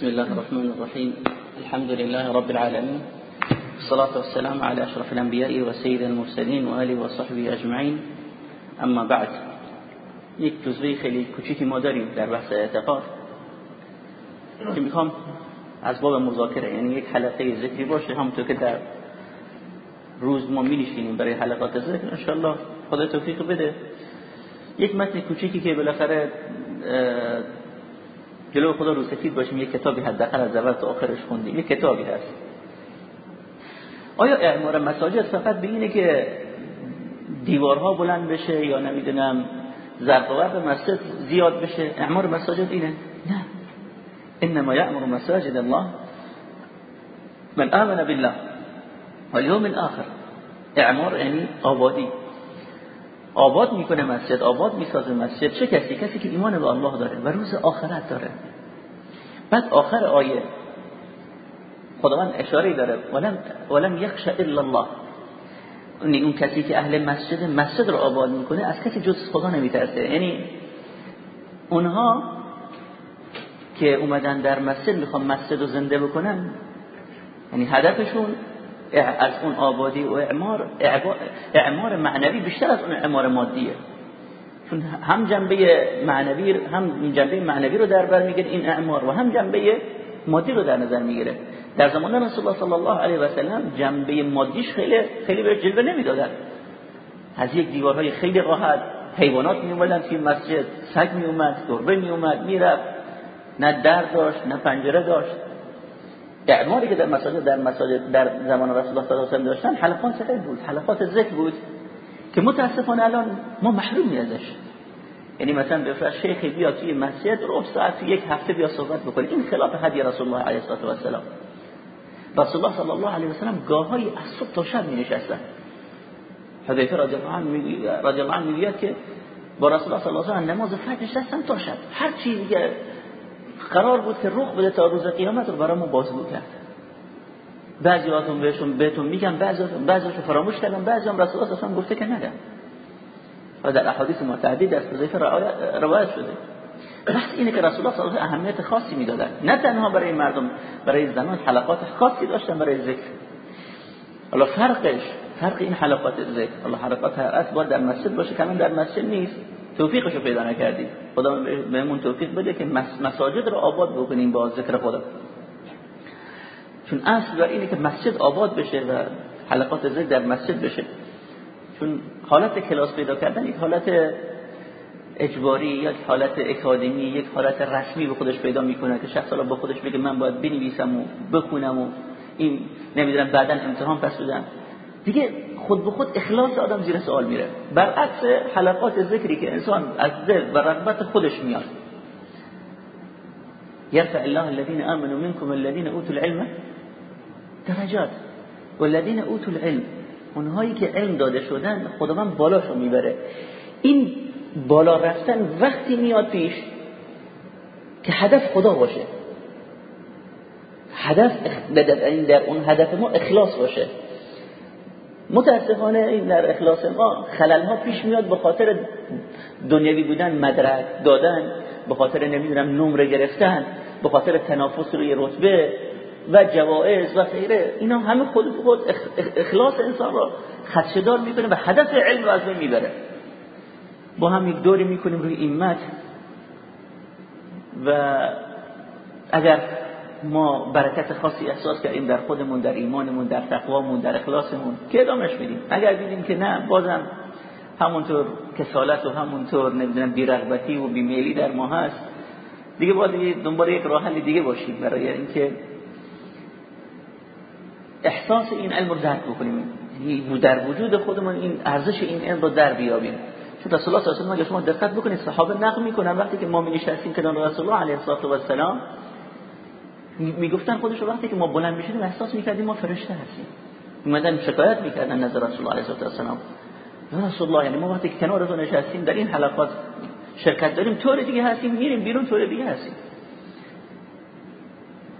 بسم الله الرحمن الرحيم. الحمد لله رب العالمين. الصلاة والسلام على أشرف الأنبياء وسيد المرسلين وآله وصحبه أجمعين. اما بعد یک جزوه خیلی کوچیکی ما داریم در بحث اعتقاد که می‌خوام از باب مذاکره یعنی یک حلقه ذکری باشه. همونطور که در روز ما می برای حلقات ذکر انشالله خدا توفیق بده. یک متن کوچیکی که بالاخره جلو خدا رو سفید باشیم یک کتابی حداقل از اول تا آخرش خوندیم. یک کتابی هست. آیا اعمار مساجد فقط به اینه که دیوارها بلند بشه یا نمی‌دونم زرق و مسجد زیاد بشه؟ اعمار مساجد اینه؟ نه. انما یعمر مساجد الله من آمن بالله واليوم الاخر اعمار یعنی آبادی. آباد می‌کنه مسجد آباد می‌سازه مسجد. چه کسی؟ کسی که ایمان به الله داره و روز آخرت داره. بعد آخر آیه خداوند اشاره داره ولم ولم یخش الا الله. اون کسی که اهل مسجد مسجد رو آباد می‌کنه از کسی جز خدا نمیترسه. یعنی اونها که اومدن در مسجد می‌خوان مسجد رو زنده بکنن یعنی هدفشون از اون آبادی و اعمار اعمار معنوی بیشتر از اون اعمار مادیه. چون هم جنبه معنوی هم جنبه معنوی رو در بر می‌گیره این اعمار و هم جنبه مادی رو در نظر می‌گیره. در زمان رسول الله صلی الله علیه و سلم جنبه مادیش خیلی خیلی بهش جلوه نمی‌دادن. از یک دیوارهای خیلی راحت حیوانات می اومدن توی مسجد سگ می اومد گربه می اومد می‌رفت. نه در داشت نه پنجره داشت. اعماری که در مساجد در مساجد در زمان رسول الله صلی الله علیه و داشتن حلقات خیلی بود حلقات ذکر بود که متاسفانه الان ما محرومی ازش. یعنی مثلا به شیخی بیا توی مسجد ربع ساعت یک هفته بیا صحبت بکنه. این خلاف هدی رسول الله علیه و سلم رسول الله صلی الله علیه و سلم گاهی از صبح تا شب می نشستن حذیفه رضی الله عنه میگه که با رسول الله صلی الله علیه و نماز فجر نشستن تا شب. هر چی دیگه قرار بود که رخ بده تا روز قیامت رو برامون بازگو کرد. بعضی وقتون بهشون بهتون میگم بعضی بعضیشو فراموش کردم بعضی هم رسول الله اصلا گفته که نگم. و در احادیث متعدد از حذیفه روایت شده. بحث اینه که رسول الله صلی الله علیه اهمیت خاصی می‌دادن. نه تنها برای مردم برای زنان حلقات خاصی داشتن برای ذکر. حالا فرقش فرق این حلقات ذکر. حالا حلقات هر از در مسجد باشه کمان در مسجد نیست. توفیقشو پیدا نکردیم خدا بهمون توفیق بده که مساجد رو آباد بکنیم با ذکر خدا. چون اصل بر اینه که مسجد آباد بشه و حلقات ذکر در مسجد بشه. چون حالت کلاس پیدا کردن یک حالت اجباری یک حالت اکادمی یک حالت رسمی به خودش پیدا می‌کنه که شخص حالا با خودش بگه من باید بنویسم و بخونم و این نمی‌دونم بعدا امتحان پس بدم. دیگه خود به خود اخلاص آدم زیر سوال میره. برعکس حلقات ذکری که انسان از دل و رغبت خودش میاد. يرفع الله الذين آمنوا منكم الذين اوتوا العلم درجات. والذين اوتوا العلم اونهایی که علم داده شدن خداوند بالاشو می‌بره. این بالا رفتن وقتی میاد پیش که هدف خدا باشه. هدف در اون هدف ما اخلاص باشه. متاسفانه این در اخلاص ما خلل ها پیش میاد به خاطر دنیوی بودن مدرک دادن به خاطر نمی‌دونم نمره گرفتن به خاطر تنافس روی رتبه و جوائز و غیره. اینا همه خود خود اخلاص انسان را خدشدار می‌کنه و هدف علم رو از بین می‌بره. با هم یک دوری می‌کنیم روی این متن و اگر ما برکت خاصی احساس کردیم در خودمون در ایمانمون در تقوامون در اخلاصمون که ادامش میدیم اگر دیدیم که نه بازم همونطور کسالت و همونطور نمی‌دونم بیرغبتی و بیمیلی در ما هست دیگه باید دنبال یک راه حل دیگه باشیم برای اینکه احساس این علم رو درک بکنیم. در وجود خودمون این ارزش این علم رو در بیابیم. چون رسول الله صلی الله علیه و شما دقت بکنید صحابه نقل می‌کنن وقتی که ما می نشستیم کنار رسول الله علیه و سلام می‌گفتن خودش وقتی که ما بلند می‌شدیم احساس می‌کردیم ما فرشته هستیم. اومدن شکایت می‌کردن نظر رسول الله علیه و سلام رسول الله یعنی ما وقتی که کنار تو نشستیم در این حلقات شرکت داریم طور دیگه هستیم میریم بیرون طور دیگه هستیم.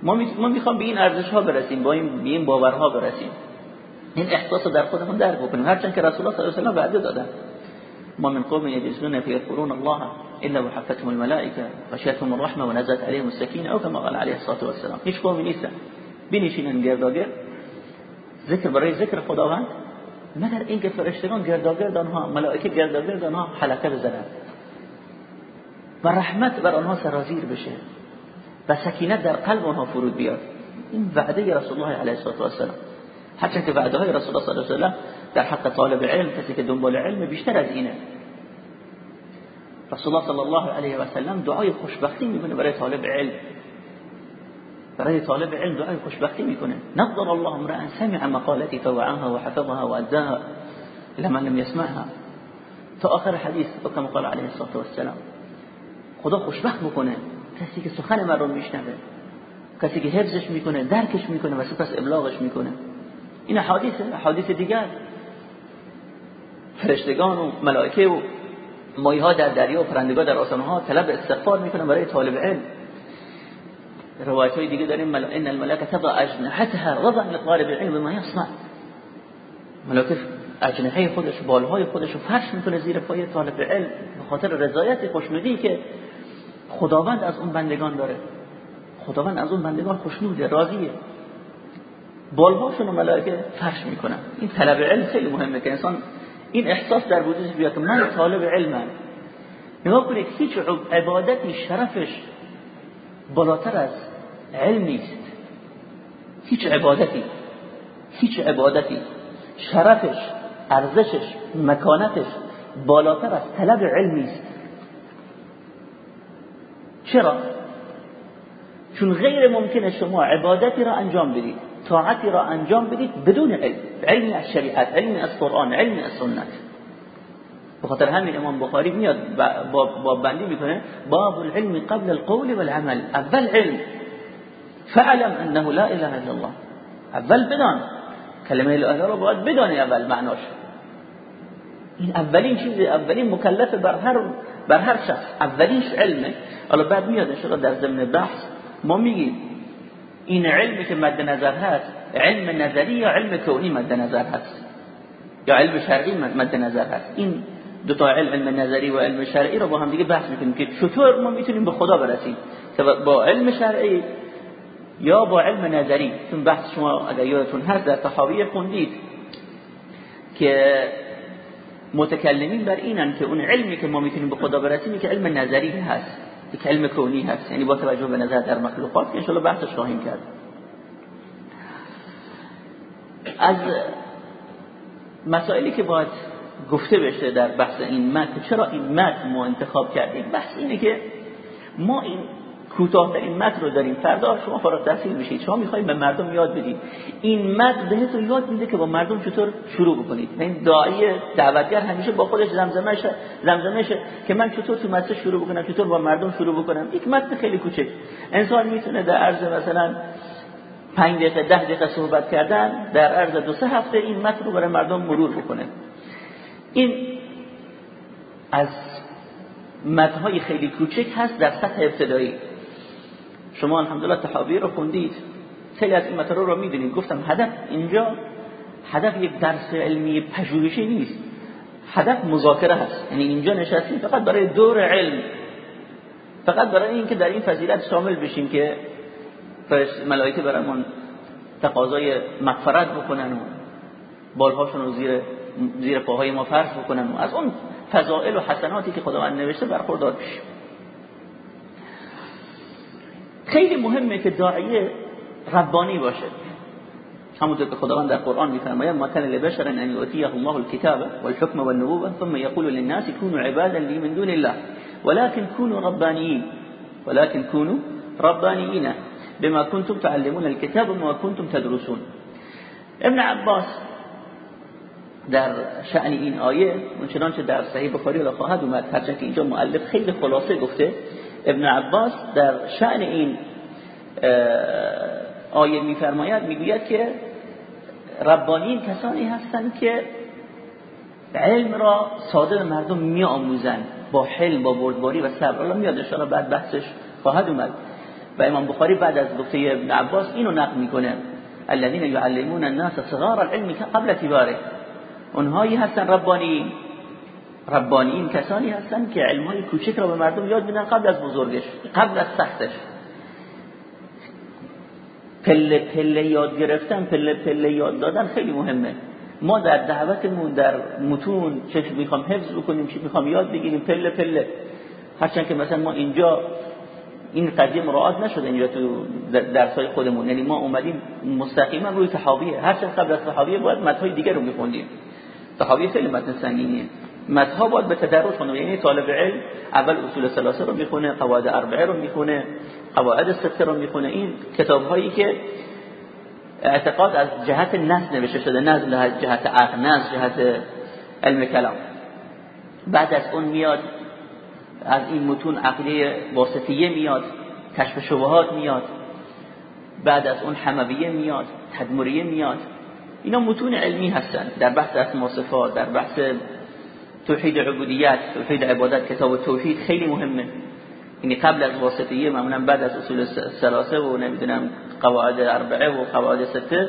ما ما می‌خوام به این ارزش ها برسیم با این به این باورها برسیم. این احساس در خودمون درک بکنیم. هرچند که رسول الله صلی الله علیه و سلم وعده دادن. ما من قوم یجلسون فی قرون الله الا وحفتهم الملائكه غشيتهم الرحمه ونزلت عليهم السكينه او كما قال عليه الصلاه والسلام. هیچ قومی نیستن. بنشینن گرداگر ذکر برای ذکر خداوند مگر اینکه فرشتگان گرداگرد آنها ملائکه گرداگرد آنها حلقه بزنند و رحمت بر آنها سرازیر بشه و سکینت در قلب آنها فرود بیاد. این وعده رسول الله علیه الصلاه و السلام هرچند که وعده های رسول الله صلی الله علیه و در حق طالب علم کسی که دنبال علم بیشتر از اینه. رسول الله صلی الله علیه و سلم دعای خوشبختی می‌کنه برای طالب علم برای طالب علم دعای خوشبختی می‌کنه نظر الله امرا سمع مقالتی فوعاها وحفظها واداها لمن لم يسمعها تا آخر حدیث کما قال علیه الصلاه والسلام خدا خوشبخت می‌کنه کسی که سخن مردم میشنوه کسی که حفظش می‌کنه درکش می‌کنه و سپس ابلاغش می‌کنه این حدیث حدیث دیگر فرشتگان و ملائکه و مایه ها در دریا و پرندگان در آسمان ها طلب استغفار می‌کنن برای طالب علم. روایت های دیگه داریم مل... ان الملائکه تضع اجنحتها رضا لطالب العلم بما يصنع. ملائکه اجنحه خودش بالهای خودش رو فرش می‌کنه زیر پای طالب علم به خاطر رضایت خوشنودی که خداوند از اون بندگان داره. خداوند از اون بندگان خوشنوده راضیه. بالهاشون و ملائکه فرش می‌کنن. این طلب علم خیلی مهمه که انسان این احساس در وجودش بیاد که من طالب علمم. نگاه کنید هیچ عبادتی شرفش بالاتر از علم نیست. هیچ عبادتی هیچ عبادتی شرفش ارزشش مکانتش بالاتر از طلب علم نیست. چرا؟ چون غیر ممکنه شما عبادتی را انجام بدید. طاعتی را انجام بدید بدون علم علم از شریعت علم از قرآن علم از سنت. به خاطر همین امام بخاری میاد با بندی میکنه باب العلم قبل القول والعمل. اول علم. فعلم انه لا اله الا الله. اول بدان. کلمه اله رو باید بدانی اول معناش. این اولین چیز اولین مکلف بر هر بر هر شخص. اولیش علمه. حالا بعد میاد ان در ضمن بحث ما میگیم این علمی که مد نظر هست علم نظری یا علم کونی مد نظر هست؟ یا علم شرعی مد نظر هست؟ این دو تا علم علم نظری و علم شرعی رو با هم دیگه بحث می‌کنیم که چطور ما می‌تونیم به خدا برسیم؟ با علم شرعی یا با علم نظری؟ چون بحث شما اگر یادتون هست در تحاویه خوندید که متکلمین بر اینن که اون علمی که ما می‌تونیم به خدا برسیم که علم نظری هست. یک علم کونی هست یعنی با توجه به نظر در مخلوقات که انشاءالله بحثش خواهیم کرد. از مسائلی که باید گفته بشه در بحث این متن چرا این متن ما انتخاب کردیم؟ بحث اینه که ما این کوتاهترین متن رو داریم. فردا شما فارغ تحصیل بشید شما می‌خواید به مردم یاد بدید. این متن بهتون یاد میده که با مردم چطور شروع بکنید. این داعی دعوتگر همیشه با خودش زمزمه زمزمه که من چطور تو مسجد شروع بکنم چطور با مردم شروع بکنم. یک متن خیلی کوچک. انسان می‌تونه در عرض مثلا پنج دقیقه ده دقیقه صحبت کردن در عرض دو سه هفته این متن رو برای مردم مرور بکنه. این از متنهای خیلی کوچک هست در سطح ابتدایی. شما الحمدلله تحاوی رو خوندید. خیلی از این مطالب رو می‌دونید. گفتم هدف اینجا هدف یک درس علمی پژوهشی نیست. هدف مذاکره هست. یعنی اینجا نشستیم فقط برای دور علم. فقط برای اینکه در این فضیلت شامل بشیم که ملائکه برامون تقاضای مغفرت بکنن و بالهاشون رو زیر زیر پاهای ما فرض بکنن و از اون فضائل و حسناتی که خداوند نوشته برخوردار بشیم. خیلی مهمه که داعیه ربانی باشه. همونطور که خداوند در قرآن میفرماید ما كان لبشر ان يؤتيه الله الكتاب والحكم والنبوة ثم يقول للناس كونوا عبادا لي من دون الله ولكن كونوا ربانيين ولكن كونوا ربانيين بما كنتم تعلمون الكتاب وما كنتم تدرسون. ابن عباس در شأن این آیه چنانچه در صحیح بخاری را خواهد اومد هرچند که اینجا مؤلف خیلی خلاصه گفته ابن عباس در شأن این آیه میفرماید می‌گوید که ربانین کسانی هستند که علم را ساده مردم میآموزند با حلم با بردباری و صبر. الله میاد ان بعد بحثش خواهد اومد. و امام بخاری بعد از گفته ابن عباس اینو نقل می‌کنه. الذين يعلمون الناس صغار العلم قبل كباره اونهایی هستن ربانی ربانیین کسانی هستن که علمهای کوچک را به مردم یاد میدن قبل از بزرگش قبل از سختش. پله پله یاد گرفتن پله پله یاد دادن خیلی مهمه. ما در دعوتمون در متون چه می‌خوام حفظ بکنیم چه می‌خوام یاد بگیریم پله پله. هرچند که مثلا ما اینجا این قضیه مراعات نشده اینجا تو درسای خودمون. یعنی ما اومدیم مستقیما روی تحاویه. هرچند قبل از تحاویه باید متن‌های دیگر رو میخوندیم. تحاویه خیلی متن سنگینیه. متن‌ها باید به تدرج خونده یعنی طالب علم اول اصول ثلاثه رو می‌خونه قواعد اربعه رو می‌خونه قواعد سته رو می‌خونه. این کتاب‌هایی که اعتقاد از جهت نص نوشته شده نه از جهت عقل نه از جهت علم کلام. بعد از اون میاد از این متون عقیده واسطیه میاد کشف شبهات میاد. بعد از اون حمویه میاد تدمریه میاد. اینا متون علمی هستن. در بحث اسما صفات در بحث توحید عبودیت توحید عبادت کتاب توحید خیلی مهمه. یعنی قبل از واسطیه معمولا بعد از اصول سلاسه و نمی‌دونم قواعد اربعه و قواعد سته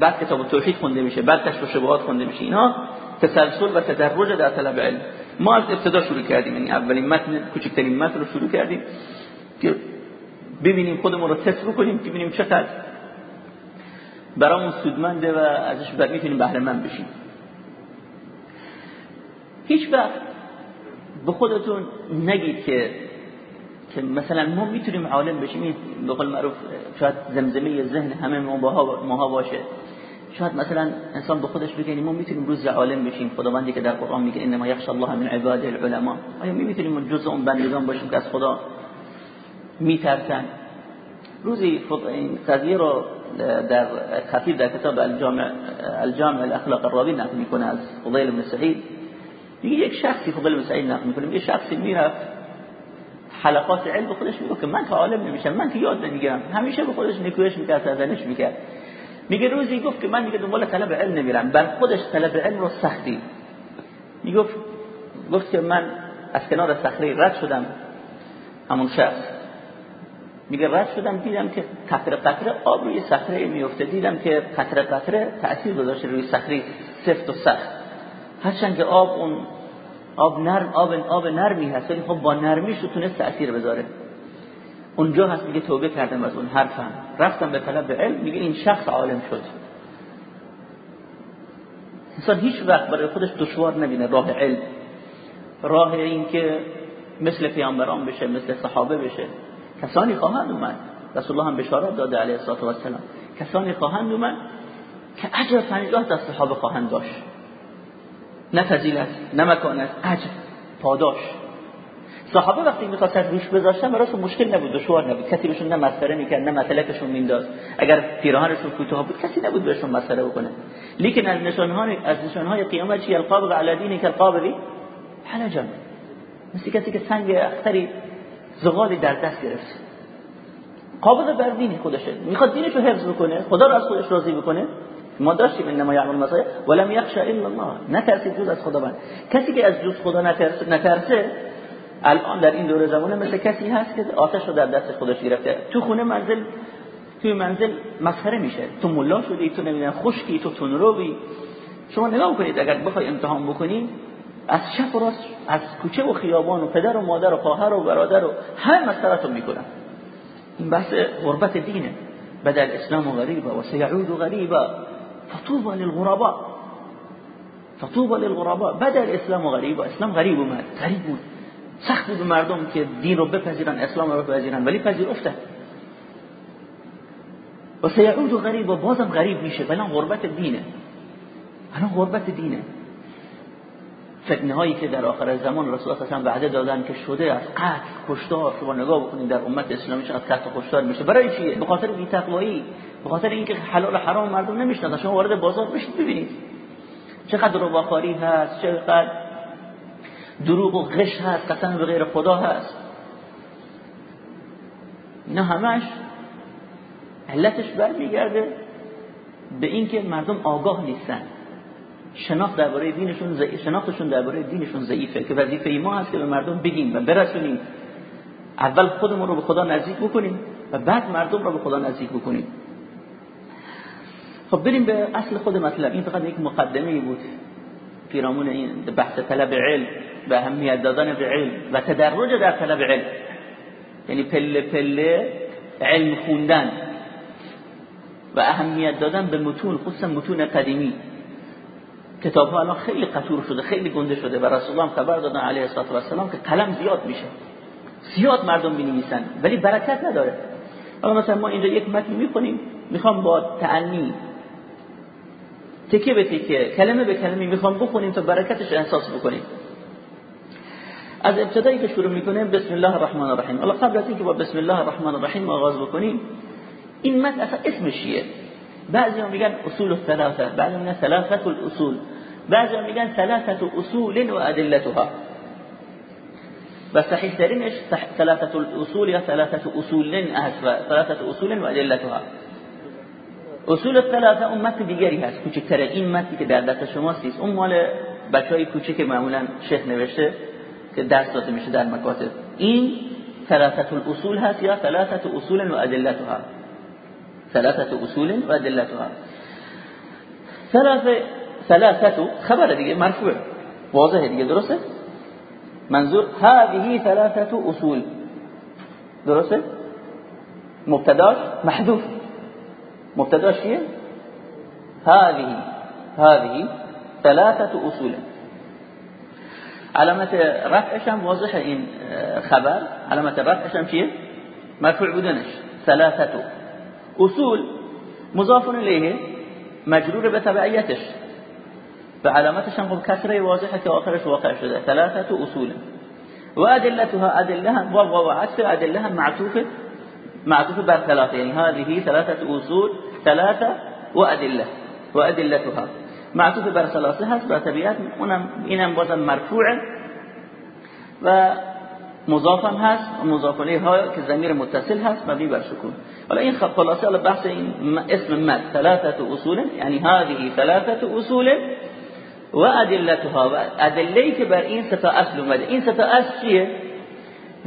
بعد کتاب توحید خونده میشه بعد کشف شبهات خونده میشه. اینا تسلسل و تدرج در طلب علم. ما از ابتدا شروع کردیم یعنی اولین متن کوچکترین متن رو شروع کردیم که ببینیم خودمون رو تست بکنیم ببینیم چقدر برامون سودمنده و ازش بعد می‌تونیم بهره مند بشیم. هیچ وقت به خودتون نگید که که مثلا ما می‌تونیم عالم بشیم. به قول معروف شاید زمزمه ذهن همه ماها باشه. شاید مثلا انسان به خودش بگه ما می‌تونیم روز عالم بشیم. خداوندی که در قرآن میگه انما یخشى الله من عباده العلماء. آیا می‌تونیم جزء اون بندگان باشیم که از خدا میترسن؟ روزی این قضیه رو در خطیب در کتاب الجامع الجامع الاخلاق الراوی نقل می‌کنه از فضیل بن سعید. میگه یک شخصی فضیل بن سعید نقل می‌کنه یه شخصی می‌رفت حلقات علم خودش میگه که من تا عالم نمیشم من که یاد نمی‌گیرم همیشه به خودش نکوهش می‌کرد سرزنش می‌کرد. میگه روزی گفت که من میگه دنبال طلب علم نمیرم بر خودش طلب علم رو سختی. می‌گفت گفت که من از کنار صخره رد شدم همون شخص. میگه رد شدم دیدم که قطره قطره آب روی صخره میفته دیدم که قطره قطره تأثیر گذاشته روی صخره سفت و سخت. هرچند که آب اون آب نرم آب آب نرمی هست ولی خب با نرمیش رو تأثیر بذاره. اونجا هست میگه توبه کردم از اون حرفم. رفتم به طلب علم میگه این شخص عالم شد. انسان هیچ وقت برای خودش دشوار نبینه راه علم. راه این که مثل پیامبران بشه مثل صحابه بشه. کسانی خواهند اومد. رسول الله هم بشارت داده علیه الصلاه و السلام کسانی خواهند اومد که اجر پنجاه تا صحابه خواهند داشت. نه فضیلت نه مکانت اجر پاداش. صحابه وقتی می‌خواستن روش بذاشتن براشون مشکل نبود. دشوار نبود. کسی بهشون نه مسخره می‌کرد نه مینداز اگر پیراهنشون کوتاه بود کسی نبود بهشون مسخره بکنه. لیکن از نشانهای از نشانهای قیامت چی؟ القابض علی دینی که القابضی حلجان مثل کسی که سنگ اختری زغالی در دست گرفت. قابض بر دین خودشه. می‌خواد دینش رو حفظ بکنه خدا رو از خودش راضی بکنه. ما داشتیم انما یعمل مسایه ولم یخشى الا الله. نترسید جز از خداوند. کسی که از جز خدا نترسه, نترسه الان در این دوره زمانه مثل کسی هست که آتش رو در دست خودش گرفته. تو خونه منزل توی منزل مسخره میشه. تو ملا شدی تو نمی‌دونم خشکی تو تنروی شما نگاه کنید اگر بخوای امتحان بکنی از شف و راست از کوچه و خیابان و پدر و مادر و خواهر و برادر و همه مسخرتون می‌کنن. این بحث غربت دینه. بدل اسلام غریبا و سیعود غریبا. فطوبا للغرباء. فطوبا للغرباء. بدل اسلام غریبا اسلام اومد غریب بود سخت بود مردم که دین رو بپذیرن اسلام رو بپذیرن ولی پذیرفتن و سیعود غریب و بازم غریب میشه. بلا غربت دینه. الان غربت دینه. فتنه هایی که در آخر زمان رسول الله صلی وعده دادن که شده از قتل کشتار شما نگاه بکنید در امت اسلامی چقدر قتل کشتار میشه. برای چیه؟ به خاطر بی تقوایی به خاطر اینکه حلال و حرام مردم نمی‌شناسن. شما وارد بازار بشید ببینید. چقدر رباخاری هست چقدر دروغ و غش هست قسم به غیر خدا هست. اینا همش. علتش برمیگرده به اینکه مردم آگاه نیستن. شناخت درباره دینشون ضعیف شناختشون درباره دینشون ضعیفه که وظیفه ما هست که به مردم بگیم و برسونیم. اول خودمون رو به خدا نزدیک بکنیم و بعد مردم رو به خدا نزدیک بکنیم. خب بریم به اصل خود مطلب. این فقط یک مقدمه بود. پیرامون این بحث طلب علم و اهمیت دادن به علم و تدرج در طلب علم. یعنی پله پله علم خوندن و اهمیت دادن به متون خصوصا متون قدیمی. کتاب ها الان خیلی قطور شده خیلی گنده شده و رسول الله خبر دادن علیه الصلاه و السلام که قلم زیاد میشه. زیاد مردم بنویسن ولی برکت نداره. حالا مثلا ما اینجا یک متن می‌خونیم می‌خوام با تعنی تکه به تکه کلمه به کلمه می‌خوام بخونیم تا برکتش احساس بکنیم. از ابتدایی که شروع می‌کنیم بسم الله الرحمن الرحیم. حالا قبل از اینکه با بسم الله الرحمن الرحیم آغاز بکنیم این متن اصلا اسمش چیه؟ بعضی میگن اصول الثلاثه بعضی میگن ثلاثه الاصول. بعضی میگن ثلاثه اصول و ادلتها. و صحیح ترینش ثلاثه الاصول یا ثلاثه اصول هست ثلاثه اصول و ادلتها. اصول الثلاثه اون متن دیگری هست کوچکتره. این متنی که در دست شماست اون مال بچهای کوچک معمولا شیخ نوشته که درس داده میشه در مکاتب. این ثلاثه الاصول هست یا ثلاثه اصول و ادلتها. ثلاثة أصول و ادلتها ثلاثة ثلاثة خبر دیگه مرفوع. واضحه دیگه درسته؟ منظور هذه ثلاثة أصول. درسته؟ مبتداش محذوف. مبتداش چیه هذه هذه ثلاثة أصول. علامت رفعش هم واضحه این خبر. علامت رفعش هم چیه؟ مرفوع بودنش. ثلاثة اصول مضاف الیه مجرور به تبعیتش و علامتش هم خب کسره واضحه که آخرش واقع شده. ثلاثه اصول. و ادلتها ادله هم و و عطف ادله هم معطوف معطوف بر ثلاثه. یعنی هذه ثلاثه اصول ثلاثه و ادله. و ادلتها. معطوف بر ثلاثه هست و طبیعت. اونم اینم بازم مرفوعه. و مضاف هم هست مضاف الیه ها که ضمیر متصل هست مبنی بر سکون. حالا این خلاصه حالا بحث این اسم مد ثلاثه اصول یعنی هذه ثلاثه اصول و ادلتها. و ادله که بر این ستا اصل اومده. این ستا اصل چیه؟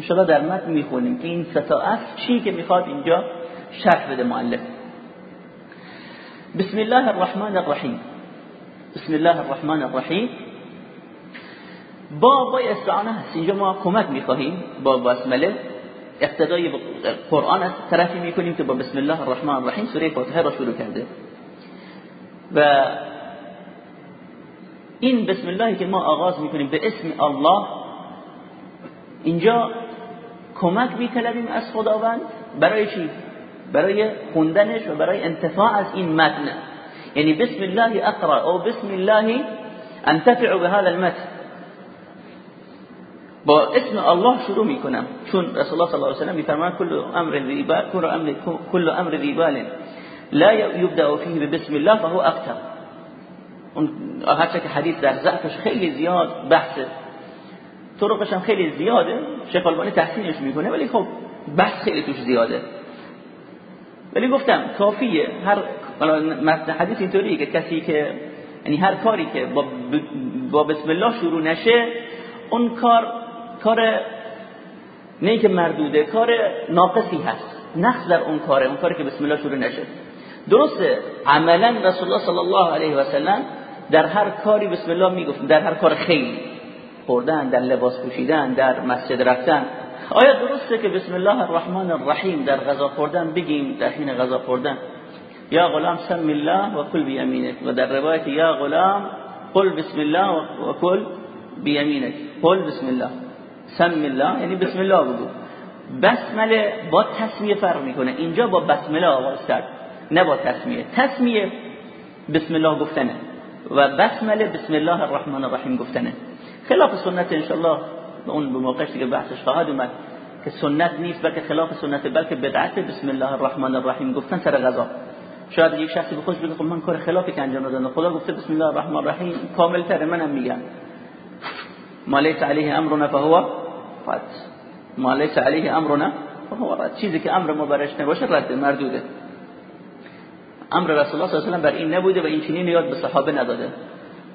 ان در متن می‌خونیم که این ستا اصل چی که می‌خواد اینجا شرح بده مؤلف. بسم الله الرحمن الرحیم. بسم الله الرحمن الرحیم. با با استعانه هست. اینجا ما کمک می‌خواهیم. با بسمله اقتدای قرآن از طرفی می‌کنیم که با بسم الله الرحمن الرحیم سوره فاتحه را شروع کرده. و این بسم الله که ما آغاز می‌کنیم به اسم الله. اینجا کمک میطلبیم از خداوند. برای چی؟ برای خوندنش و برای انتفاع از این متن. یعنی بسم الله اقرا او بسم الله انتفع به هذا المتن. با اسم الله شروع می‌کنم. چون رسول الله صلی الله علیه و سلم میفرماید کل امر ذی بال کل امر کل امر ذی بال لا يبدا فيه بسم الله فهو اكثر اون هرچه که حدیث در ضعفش خیلی زیاد بحثه طرقش هم خیلی زیاده شیخ البانی تحسینش می‌کنه ولی خب بحث خیلی توش زیاده. ولی گفتم کافیه. هر متن حدیث اینطوریه که کسی که یعنی هر کاری که با, با بسم الله شروع نشه اون کار کار نه که مردوده کار ناقصی هست. نقص در اون کاره اون کاری که بسم الله شروع نشه. درسته عملا رسول الله صلی الله علیه و سلم در هر کاری بسم الله می‌گفت در هر کار خیلی خوردن در لباس پوشیدن در مسجد رفتن. آیا درسته که بسم الله الرحمن الرحیم در غذا خوردن؟ بگیم در حین غذا خوردن. یا غلام سم الله و کل بیمینک و در روایت یا غلام قل بسم الله و کل بیمینک قل بسم الله. سم الله یعنی بسم الله بگو بسمله با تسمیه فرق می‌کنه اینجا با بسمله آغاز کرد نه با تسمیه تسمیه بسم الله گفتنه و بسمله بسم الله الرحمن الرحیم گفتنه خلاف سنت انشالله اون به موقعش دیگه بحثش خواهد اومد که سنت نیست بلکه خلاف سنت بلکه بدعت بسم الله الرحمن الرحیم گفتن سر غذا شاید یک شخصی به بگه من کار خلافی که انجام دادم خدا گفته بسم الله الرحمن الرحیم کامل تره منم میگم ما لیس علیه امرنا فهو رد ما لیس علیه امرنا فهو رد. چیزی که امر ما برش نباشه رد مردوده. امر رسول الله صلی الله علیه و بر این نبوده و این چنین یاد به صحابه نداده.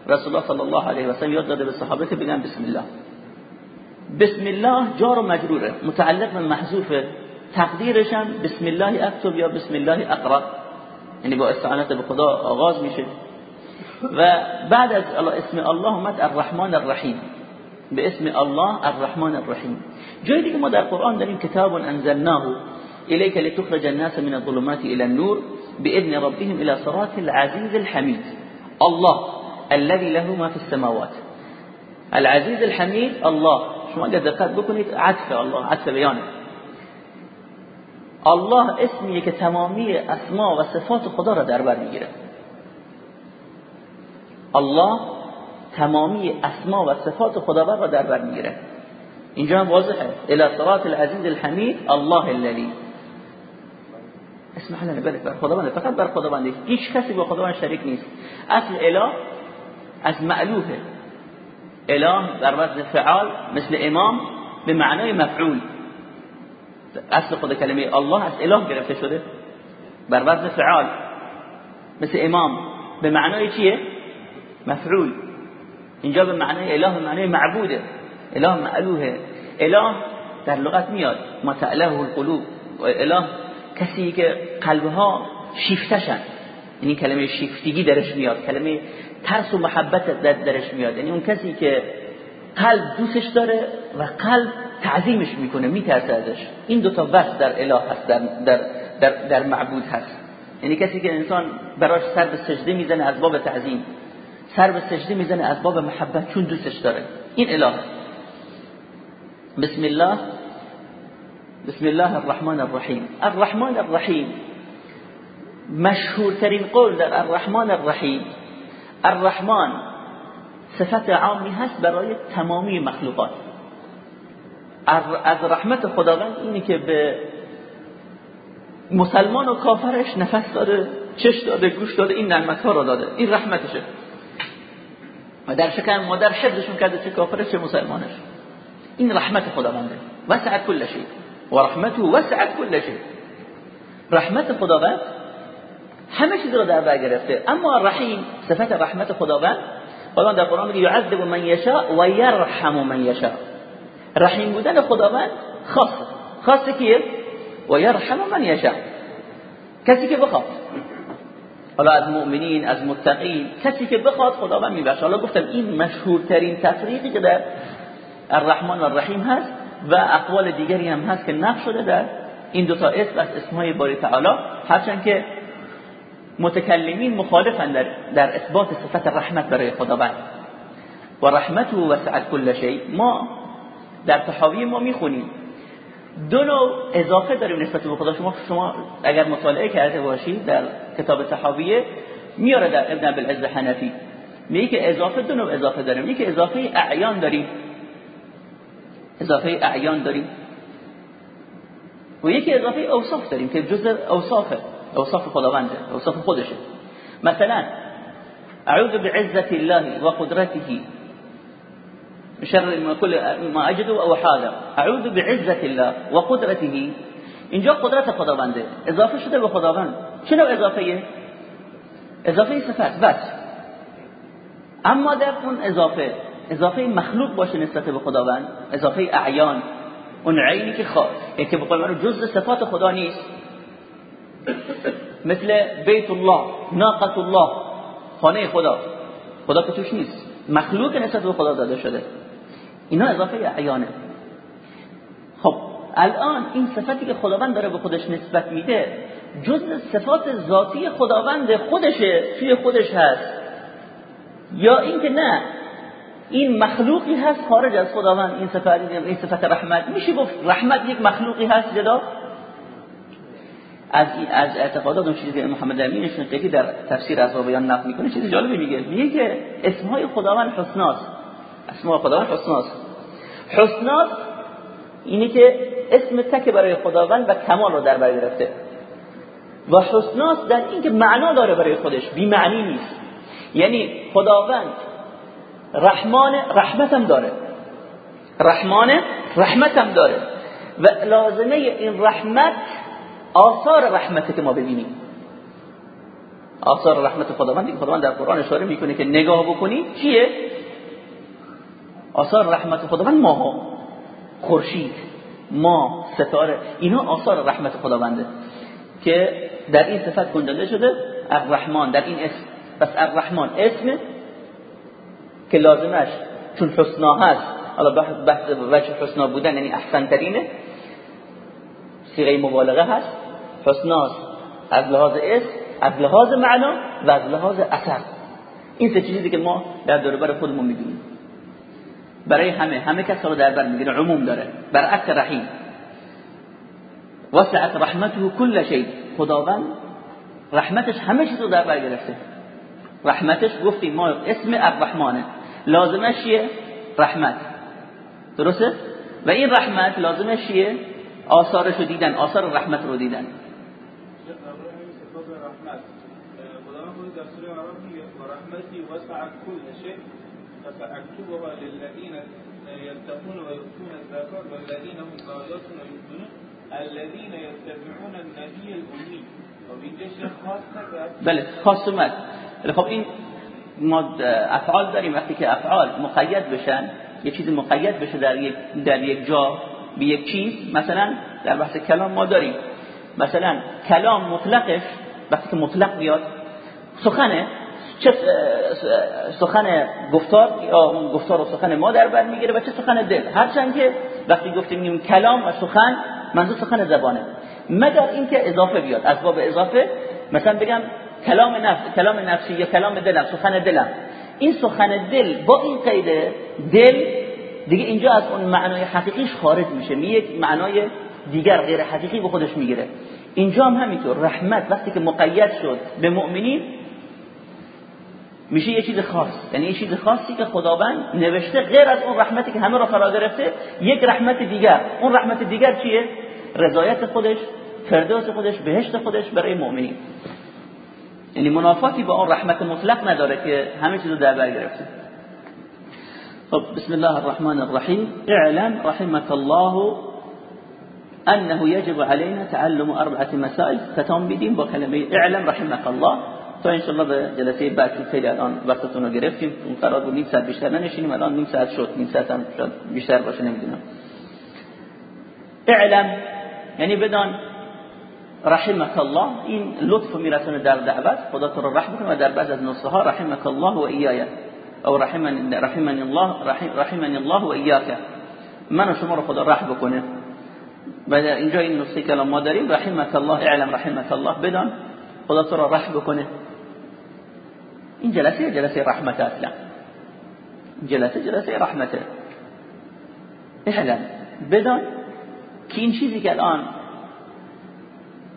رسول الله صلی الله علیه و سلم یاد داده به صحابه که بگن بسم الله. بسم الله جار و مجروره. متعلق به محذوف تقدیرش هم بسم الله اکتب یا بسم الله اقرا یعنی با استعانت به خدا آغاز میشه. و بعد از اسم الله اومد الرحمن الرحیم. به اسم الله الرحمن الرحیم جایی دیگه ما در قرآن داریم کتاب أنزلناه الیک لتخرج الناس من الظلمات إلى النور بإذن ربهم إلى صراط العزیز الحمید الله الذي له ما في السماوات. العزیز الحمید الله. شما اگر دقت بکنید عطف الله عطف بیانه. الله اسمیه که تمامی اسما و صفات خدا را در بر میگیره. الله تمامی اسما و صفات خداوند را در بر می‌گیره. اینجا هم واضحه. الى صراط العزیز الحمید الله الذي اسم حلال بله بر خداوند فقط بر خداوند هیچ کسی با خداوند شریک نیست. اصل اله از معلوفه اله در وزن فعال مثل امام به معنای مفعول. اصل خود کلمه الله از اله گرفته شده. بر وزن فعال. مثل امام به معنای چیه؟ مفعول. اینجا به معنای اله به معنای معبوده. اله معلوهه اله در لغت میاد. ما تعله القلوب. و اله کسی که قلبها شیفتشن. یعنی کلمه شیفتگی درش میاد. کلمه ترس و محبت درش میاد. یعنی اون کسی که قلب دوستش داره و قلب تعظیمش می‌کنه میترسه ازش. این دو تا وصف در اله هست در, در, در, در معبود هست. یعنی کسی که انسان براش سر به سجده می‌زنه از باب تعظیم. سر به سجده می‌زنه از باب محبت چون دوستش داره. این اله. بسم الله. بسم الله الرحمن الرحیم. الرحمن الرحیم. مشهورترین قول در الرحمن الرحیم. الرحمن صفت عامی هست برای تمامی مخلوقات. از رحمت خداوند اینی که به مسلمان و کافرش نفس داده چش داده گوش داده این نعمت ها را داده. این رحمتشه. و در شکم مادر حفظشون کرده چه کافرش چه مسلمانش این رحمت خداونده. وسعت کل شيء و رحمته وسعت کل شيء رحمت خداوند همه چیز رو در بر گرفته. اما رحیم صفت رحمت خداوند خداوند در قرآن میگه یعذب من یشاء و یرحم من یشاء. رحیم بودن خداوند خاص خاص کیه؟ و یرحم من یشاء. کسی که بخواد. حالا از مؤمنین از متقین کسی که بخواد خداوند میبخشه. حالا گفتم این مشهورترین تفریقی که در الرحمن و الرحیم هست و اقوال دیگری هم هست که نقش شده در این دو تا اسم از اسمهای باری تعالی. هرچند که متکلمین مخالفن در, در اثبات صفت رحمت برای خداوند. و رحمته وسعت کل شیء ما در تحاوی ما می‌خونیم. دو نوع اضافه داریم نسبت به خدا. شما شما اگر مطالعه کرده باشید در کتاب تحاویه میاره در ابن بالعز حنفی. میگه که اضافه دو نوع اضافه داریم. یکی اضافه اعیان داریم. اضافه اعیان داریم. و یکی اضافه اوصاف داریم که جزء اوصافه اوصاف خداونده اوصاف خودشه. مثلا اعوذ بعزت الله و قدرته شر ما كل ما اجد او حاضر اعوذ بعزت الله و قدرته. اینجا قدرت خداونده. اضافه شده به خداوند. چه نوع اضافه اضافه صفت بس. اما در اون اضافه اضافه مخلوق باشه نسبت به خداوند اضافه اعیان اون عینی که خواه که بقول جزء صفات خدا نیست. مثل بیت الله ناقت الله خانه خدا. خدا که توش نیست. مخلوق نسبت به خدا داده شده. اینا اضافه اعیانه. خب الان این صفتی که خداوند داره به خودش نسبت میده جز صفات ذاتی خداوند خودشه توی خودش هست. یا اینکه نه این مخلوقی هست خارج از خداوند. این صفت این صفت رحمت. میشه گفت رحمت یک مخلوقی هست جدا؟ از از اعتقادات اون چیزی که محمد امین که در تفسیر از بیان نقل می‌کنه چیزی جالبی میگه. میگه که اسمهای خداوند حسناست. اسماء خداوند حسناست. حسناست اینی که اسم تک برای خداوند و کمال رو در بر گرفته. و حسناست در اینکه معنا داره برای خودش بی معنی نیست. یعنی خداوند رحمان رحمتم داره. رحمان رحمتم داره. و لازمه این رحمت آثار رحمتی که ما ببینیم. آثار رحمت خداوند خداوند در قرآن اشاره می‌کنه که نگاه بکنی چیه؟ آثار رحمت خداوند ماه خورشید ما ستاره اینا آثار رحمت خداونده که در این صفت گنجانده شده الرحمن در این اسم. پس الرحمن اسم که لازمش چون حسنا هست. حالا بحث وجه حسنا بودن یعنی احسن ترینه سیغه مبالغه هست. حسناست. از لحاظ اسم از لحاظ معنا و از لحاظ اثر. این سه چیزی که ما در دور بر خودمون می‌دونیم. برای همه. همه کس رو در بر می‌گیره. عموم داره. برعکس رحیم. وسعت رحمته كل شيء خداوند رحمتش همه چیز رو در بر گرفته. رحمتش گفتیم ما اسم الرحمنه لازمش چیه؟ رحمت. درسته؟ و این رحمت لازمش چیه؟ آثارش رو دیدن آثار رحمت رو دیدن. رحمتي وسعت كل شيء فسأكتبها للذين يتقون ويؤتون الزكاة والذين هم بآياتنا يؤمنون الذين يتبعون النبي الأمي. بله خاص اومد. خب این ما افعال داریم وقتی که افعال مقید بشن یه چیز مقید بشه در یک در یک جا به یک چیز مثلا در بحث کلام ما داریم. مثلا کلام مطلقش وقتی که مطلق بیاد سخنه چه سخن گفتار یا گفتار و سخن ما در بر می‌گیره و چه سخن دل. هرچند که وقتی گفتیم کلام و سخن منظور سخن زبانه. مگر اینکه اضافه بیاد. از باب اضافه مثلا بگم کلام نفس کلام نفسی یا کلام دلم سخن دلم. این سخن دل با این قید دل دیگه اینجا از اون معنای حقیقیش خارج میشه. می یک معنای دیگر غیر حقیقی به خودش می‌گیره. اینجا هم همینطور. رحمت وقتی که مقید شد به مؤمنین میشه یه چیز خاص. یعنی یه چیز خاصی که خداوند نوشته غیر از اون رحمتی که همه را فرا گرفته یک رحمت دیگر. اون رحمت دیگر چیه؟ رضایت خودش فردوس خودش بهشت خودش برای مؤمنین. یعنی منافاتی با اون رحمت مطلق نداره که همه چیزو در بر گرفته. خب بسم الله الرحمن الرحیم. اعلم رحمك الله انه يجب علينا تعلم اربعه مسائل. ختام بدیم با کلمه اعلم رحمك الله. تا انشالله به جلسه بعد چون خیلی الان وقتتون رو گرفتیم. اون قرار بود نیم ساعت بیشتر ننشینیم الان نیم ساعت شد. نیم ساعت هم شد بیشتر باشه نمی‌دونم. اعلم یعنی بدان. رحمك الله این لطف میرسونه در دعوت. خدا تو رو رحم کنه و در بعض از نصه ها رحمك الله و ایای او رحمنی رحمنی الله رحم رحمنی الله و ایاک. من و شما رو خدا رحم بکنه. و اینجا این نصه کلام ما داریم. رحمك الله اعلم رحمك الله بدان. خدا تو رو رحم بکنه. این جلسه جلسه رحمت اصلا. جلسه جلسه رحمته. احلم بدان که این چیزی که الان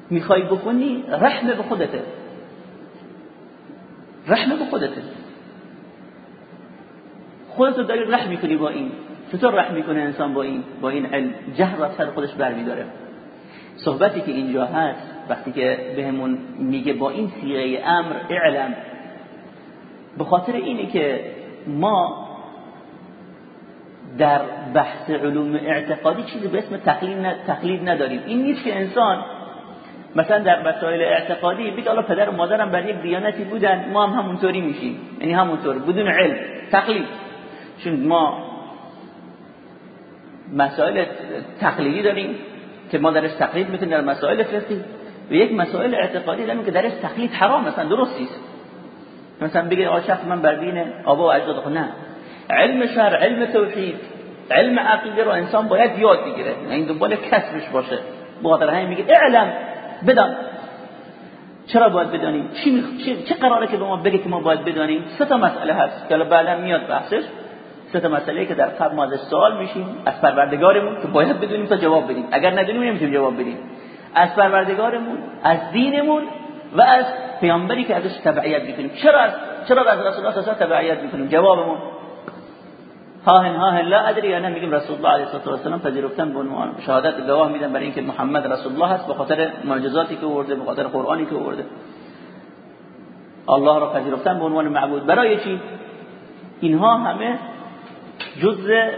می‌خوای بکنی رحم به خودته. رحم به خودته. خودتو داری رحم می‌کنی با این. چطور رحم می‌کنه انسان با این؟ با این علم. جهر را سر خودش برمیداره. صحبتی که اینجا هست وقتی که بهمون میگه با این سیغه امر اعلم به خاطر اینه که ما در بحث علوم اعتقادی چیزی به اسم تقلید نداریم. این نیست که انسان مثلا در مسائل اعتقادی بگه الله پدر و مادرم بر یک دیانتی بودن ما هم همونطوری میشیم. یعنی همونطور بدون علم. تقلید. چون ما مسائل تقلیدی داریم که ما درش تقلید می‌کنیم در مسائل فقهی. و یک مسائل اعتقادی داریم که درش تقلید حرام مثلا درست نیست. مثلا بگه آ شخص من بر دین آبا و اجداد نه. علم شرع علم توحید علم عقیده رو انسان باید یاد بگیره. این دنبال کسبش باشه. بخاطر همین میگه اعلم بدان. چرا باید بدانیم؟ چی چه قراره که به ما بگه که ما باید بدانیم؟ سه تا مسئله هست که بعدا میاد بحثش. سه تا مسئله که در قبل ما سوال میشیم از پروردگارمون که باید بدونیم تا جواب بدیم. اگر ندونیم نمی‌تونیم جواب بدیم. از پروردگارمون از دینمون و از پیامبری که ازش تبعیت می‌کنیم. چرا از چرا از رسول الله صلی تبعیت می‌کنیم؟ جوابمون. هاهن هاهن لا ادری. یا نه میگیم رسول الله علیه و سلم پذیرفتن به عنوان شهادت گواه میدن برای اینکه محمد رسول الله هست به خاطر معجزاتی که آورده به خاطر قرآنی که آورده. الله را پذیرفتن به عنوان معبود. برای چی؟ اینها همه جزء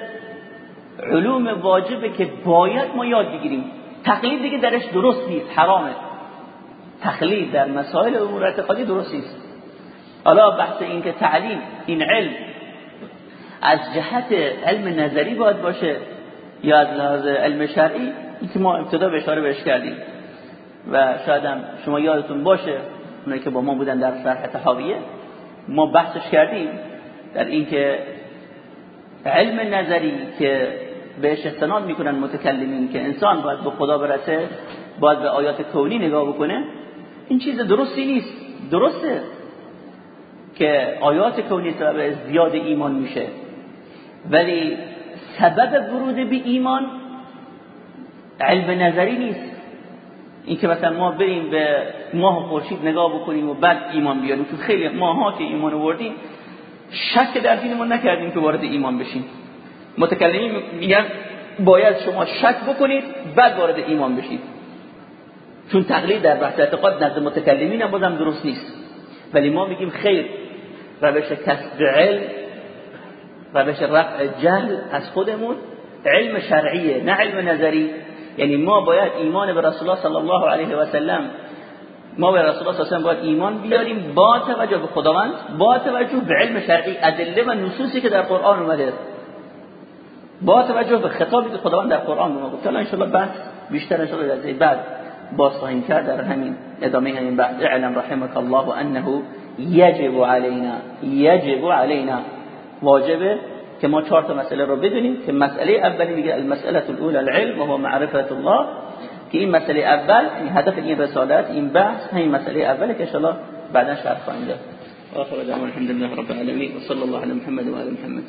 علوم واجبه که باید ما یاد بگیریم. تقلید دیگه درش درست نیست حرامه. تقلید در مسائل امور اعتقادی درست نیست. حالا بحث این که تعلیم این علم از جهت علم نظری باید باشه یا از لحاظ علم شرعی این که ما ابتدا به اشاره بهش کردیم. و شاید هم شما یادتون باشه اونایی که با ما بودن در شرح تحاویه ما بحثش کردیم در اینکه علم نظری که بهش استناد می‌کنن متکلمین که انسان باید به خدا برسه باید به آیات کونی نگاه بکنه. این چیز درستی نیست. درسته که آیات کونی سبب زیاد ایمان میشه. ولی سبب ورود به ایمان علم نظری نیست. این که مثلا ما بریم به ماه خورشید نگاه بکنیم و بعد ایمان بیاریم. تو خیلی ماها که ایمان آوردیم شک در دینمون نکردیم که وارد ایمان بشیم. متکلمین میگن باید شما شک بکنید بعد وارد ایمان بشید. چون تقلید در بحث اعتقاد نزد متکلمین هم بازم درست نیست. ولی ما میگیم خیر روش کسب علم روش رفع جهل از خودمون علم شرعیه نه علم نظری. یعنی ما باید ایمان به رسول الله صلی الله علیه و سلم ما به رسول الله صلی الله علیه و باید ایمان بیاریم با توجه به خداوند با توجه به علم شرعی ادله و نصوصی که در قرآن اومده. با توجه به خطابی که خداوند در قرآن اومده گفت. ان شاء بحث بیشتر ان شاء الله در بعد باز خواهیم کرد. در همین ادامه همین بحث. اعلم رحمك الله انه یجب علینا یجب علینا. واجبه که ما چهار تا مسئله رو بدونیم که مسئله اولی میگه المسئله الاولى العلم و هو معرفت الله. که این مسئله اول این هدف این رسالت این بحث همین مسئله اوله که ان بعدا شرح خواهیم داد. آخر دعوانا الحمد لله رب العالمين وصلى الله على محمد وآل محمد.